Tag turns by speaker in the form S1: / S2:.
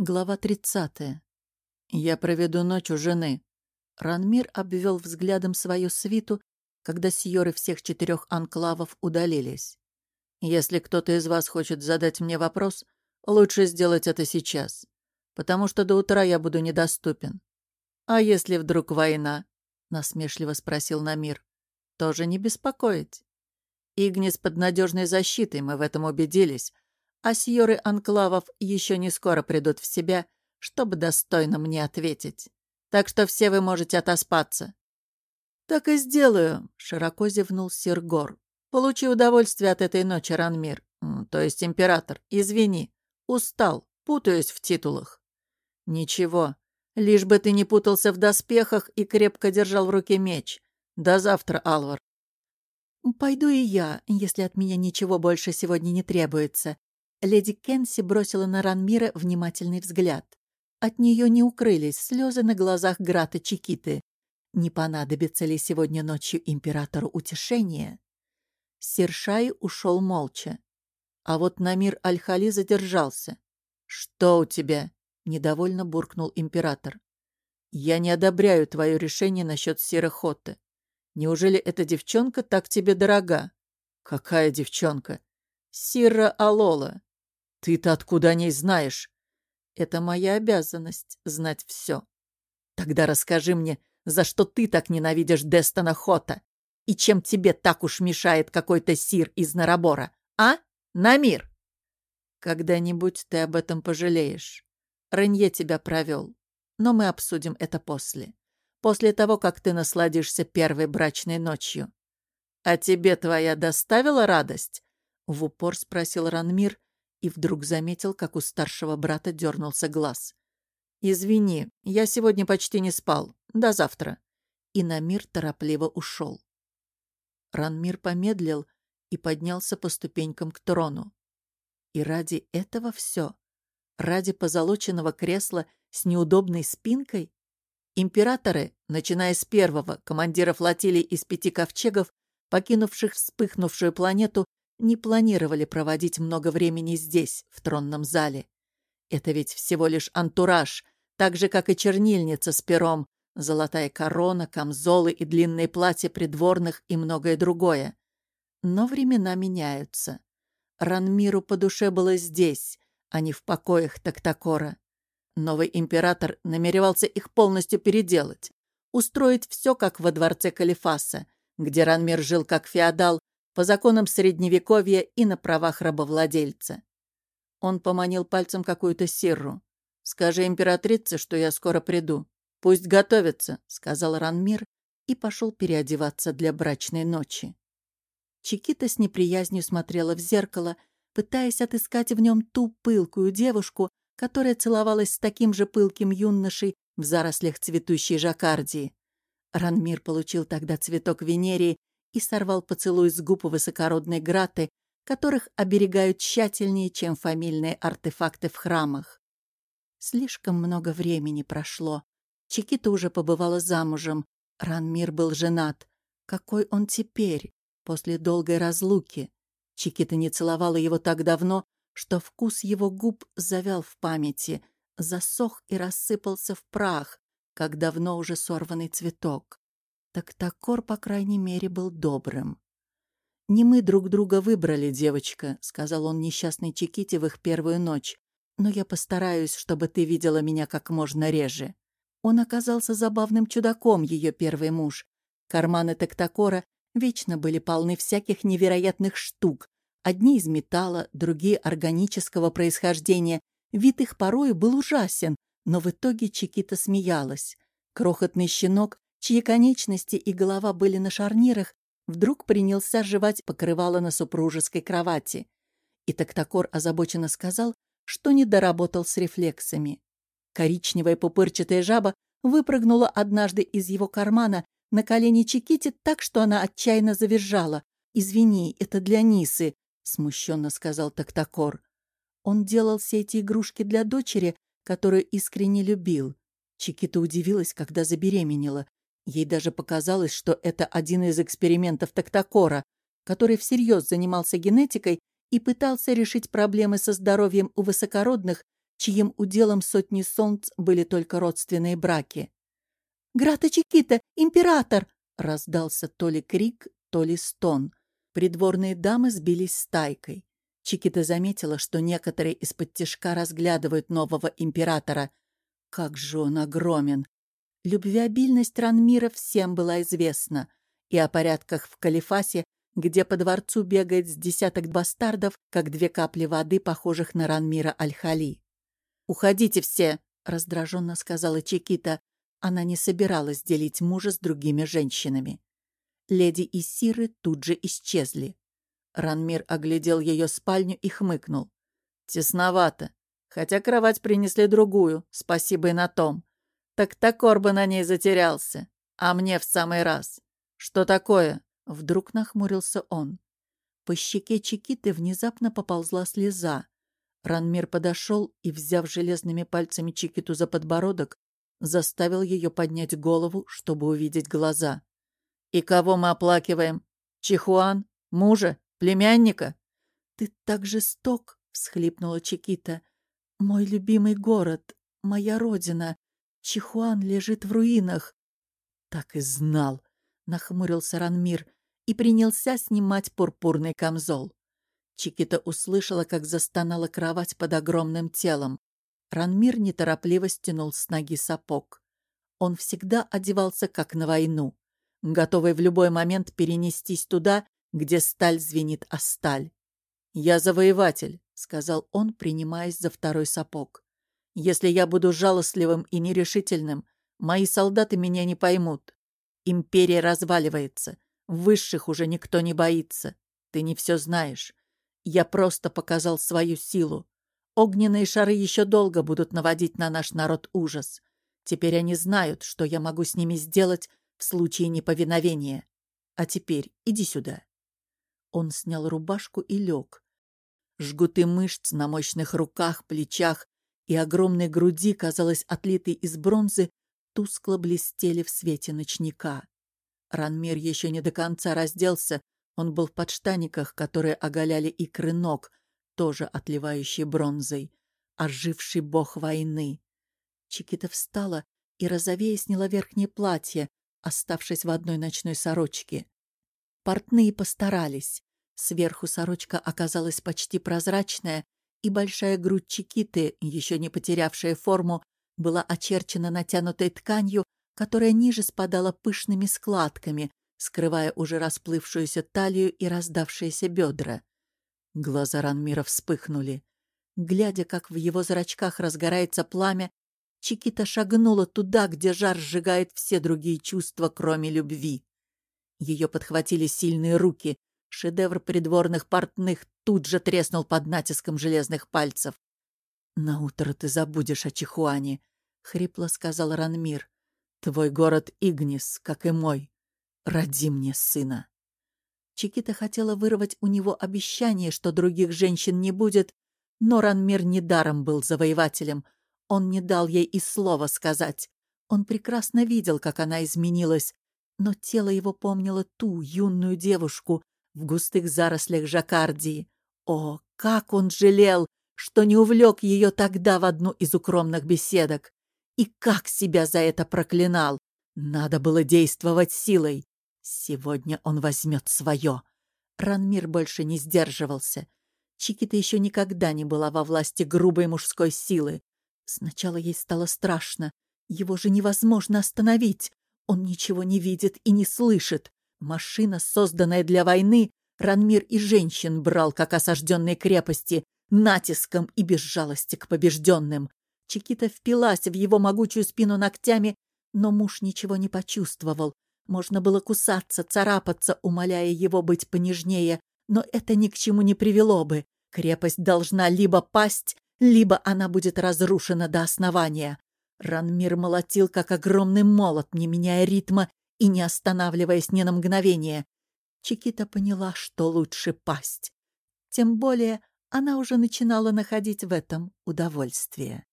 S1: Глава 30. Я проведу ночь у жены. Ранмир обвел взглядом свою свиту, когда сьоры всех четырех анклавов удалились. Если кто-то из вас хочет задать мне вопрос, лучше сделать это сейчас, потому что до утра я буду недоступен. А если вдруг война? Насмешливо спросил Намир. Тоже не беспокоить. Игнис под надежной защитой, мы в этом убедились, а сьоры анклавов еще не скоро придут в себя, чтобы достойно мне ответить. Так что все вы можете отоспаться». «Так и сделаю», — широко зевнул Сиргор. «Получи удовольствие от этой ночи, Ранмир. То есть император. Извини. Устал. Путаюсь в титулах». «Ничего. Лишь бы ты не путался в доспехах и крепко держал в руке меч. До завтра, Алвар». «Пойду и я, если от меня ничего больше сегодня не требуется», Леди Кенси бросила на Ранмира внимательный взгляд. От нее не укрылись слезы на глазах Грата Чикиты. Не понадобится ли сегодня ночью императору утешение? Сершай ушел молча. А вот Намир Аль-Хали задержался. «Что у тебя?» — недовольно буркнул император. «Я не одобряю твое решение насчет Серохоты. Неужели эта девчонка так тебе дорога?» «Какая девчонка?» «Сира Алола. Ты-то откуда о ней знаешь? Это моя обязанность — знать все. Тогда расскажи мне, за что ты так ненавидишь Дестона Хота? И чем тебе так уж мешает какой-то сир из Нарабора, а? На мир! Когда-нибудь ты об этом пожалеешь. Ренье тебя провел. Но мы обсудим это после. После того, как ты насладишься первой брачной ночью. А тебе твоя доставила радость? В упор спросил Ранмир, и вдруг заметил, как у старшего брата дернулся глаз. «Извини, я сегодня почти не спал. До завтра». И Намир торопливо ушел. Ранмир помедлил и поднялся по ступенькам к трону. И ради этого все? Ради позолоченного кресла с неудобной спинкой? Императоры, начиная с первого, командира флотилии из пяти ковчегов, покинувших вспыхнувшую планету, не планировали проводить много времени здесь, в тронном зале. Это ведь всего лишь антураж, так же, как и чернильница с пером, золотая корона, камзолы и длинные платья придворных и многое другое. Но времена меняются. Ранмиру по душе было здесь, а не в покоях Тактакора. Новый император намеревался их полностью переделать, устроить все, как во дворце Калифаса, где Ранмир жил как феодал по законам Средневековья и на правах рабовладельца. Он поманил пальцем какую-то сирру. «Скажи императрице, что я скоро приду. Пусть готовится», — сказал Ранмир и пошел переодеваться для брачной ночи. Чикита с неприязнью смотрела в зеркало, пытаясь отыскать в нем ту пылкую девушку, которая целовалась с таким же пылким юношей в зарослях цветущей жаккардии. Ранмир получил тогда цветок Венерии и сорвал поцелуй с губ высокородной Граты, которых оберегают тщательнее, чем фамильные артефакты в храмах. Слишком много времени прошло. Чикита уже побывала замужем. Ранмир был женат. Какой он теперь, после долгой разлуки? Чикита не целовала его так давно, что вкус его губ завял в памяти, засох и рассыпался в прах, как давно уже сорванный цветок. Так Такор, по крайней мере, был добрым. «Не мы друг друга выбрали, девочка», — сказал он несчастной Чиките в их первую ночь. «Но я постараюсь, чтобы ты видела меня как можно реже». Он оказался забавным чудаком, ее первый муж. Карманы Тектакора вечно были полны всяких невероятных штук. Одни из металла, другие органического происхождения. Вид их порою был ужасен, но в итоге Чикита смеялась. Крохотный щенок чьи конечности и голова были на шарнирах, вдруг принялся жевать покрывало на супружеской кровати. И Токтакор озабоченно сказал, что не доработал с рефлексами. Коричневая пупырчатая жаба выпрыгнула однажды из его кармана на колени Чикити так, что она отчаянно завизжала. «Извини, это для Нисы», — смущенно сказал Токтакор. Он делал все эти игрушки для дочери, которую искренне любил. Чикита удивилась, когда забеременела. Ей даже показалось, что это один из экспериментов Токтакора, который всерьез занимался генетикой и пытался решить проблемы со здоровьем у высокородных чьим уделом сотни солнц были только родственные браки. «Грата Чикита! Император!» — раздался то ли крик, то ли стон. Придворные дамы сбились стайкой. Чикита заметила, что некоторые из-под тяжка разглядывают нового императора. Как же он огромен! Любвеобильность Ранмира всем была известна. И о порядках в Калифасе, где по дворцу бегает с десяток бастардов, как две капли воды, похожих на Ранмира Аль-Хали. «Уходите все!» — раздраженно сказала Чикита. Она не собиралась делить мужа с другими женщинами. Леди и Сиры тут же исчезли. Ранмир оглядел ее спальню и хмыкнул. «Тесновато. Хотя кровать принесли другую, спасибо и на том. Так Токор бы на ней затерялся. А мне в самый раз. Что такое?» Вдруг нахмурился он. По щеке Чикиты внезапно поползла слеза. Ранмир подошел и, взяв железными пальцами Чикиту за подбородок, заставил ее поднять голову, чтобы увидеть глаза. «И кого мы оплакиваем? Чихуан? Мужа? Племянника?»
S2: «Ты так жесток!» — всхлипнула Чикита. «Мой любимый город, моя родина. Чихуан лежит в руинах».
S1: «Так и знал!» — нахмурился Ранмир и принялся снимать пурпурный камзол. Чикита услышала, как застонала кровать под огромным телом. Ранмир неторопливо стянул с ноги сапог. Он всегда одевался как на войну, готовый в любой момент перенестись туда, где сталь звенит о сталь. «Я завоеватель», — сказал он, принимаясь за второй сапог. «Если я буду жалостливым и нерешительным, мои солдаты меня не поймут. Империя разваливается, высших уже никто не боится. Ты не все знаешь. Я просто показал свою силу. Огненные шары еще долго будут наводить на наш народ ужас. Теперь они знают, что я могу с ними сделать в случае неповиновения. А теперь иди сюда. Он снял рубашку и лег. Жгуты мышц на мощных руках, плечах и огромной груди, казалось, отлитой из бронзы, тускло блестели в свете ночника. Ранмир еще не до конца разделся, он был в подштаниках, которые оголяли икры ног, тоже отливающие бронзой. Оживший бог войны. Чикита встала и розовея сняла верхнее платье, оставшись в одной ночной сорочке. Портные постарались. Сверху сорочка оказалась почти прозрачная, и большая грудь Чикиты, еще не потерявшая форму, была очерчена натянутой тканью, которая ниже спадала пышными складками, скрывая уже расплывшуюся талию и раздавшиеся бедра. Глаза Ранмира вспыхнули. Глядя, как в его зрачках разгорается пламя, Чикита шагнула туда, где жар сжигает все другие чувства, кроме любви. Ее подхватили сильные руки. Шедевр придворных портных тут же треснул под натиском железных пальцев. «Наутро ты забудешь о Чихуане», — хрипло сказал Ранмир. «Твой город Игнис, как и мой. Роди мне сына. Чикита хотела вырвать у него обещание, что других женщин не будет, но Ранмир недаром был завоевателем. Он не дал ей и слова сказать. Он прекрасно видел, как она изменилась, но тело его помнило ту юную девушку в густых зарослях Жаккардии. О, как он жалел, что не увлек ее тогда в одну из укромных беседок! И как себя за это проклинал! Надо было действовать силой. Сегодня он возьмет свое. Ранмир больше не сдерживался. Чикита еще никогда не была во власти грубой мужской силы. Сначала ей стало страшно. Его же невозможно остановить. Он ничего не видит и не слышит. Машина, созданная для войны, Ранмир и женщин брал, как осажденные крепости, натиском и без жалости к побежденным. Чикита впилась в его могучую спину ногтями, но муж ничего не почувствовал. Можно было кусаться, царапаться, умоляя его быть понежнее, но это ни к чему не привело бы. Крепость должна либо пасть, либо она будет разрушена до основания. Ранмир молотил, как огромный молот, не меняя ритма и не останавливаясь ни на мгновение. Чикита поняла, что лучше пасть. Тем более она уже начинала находить в этом удовольствие.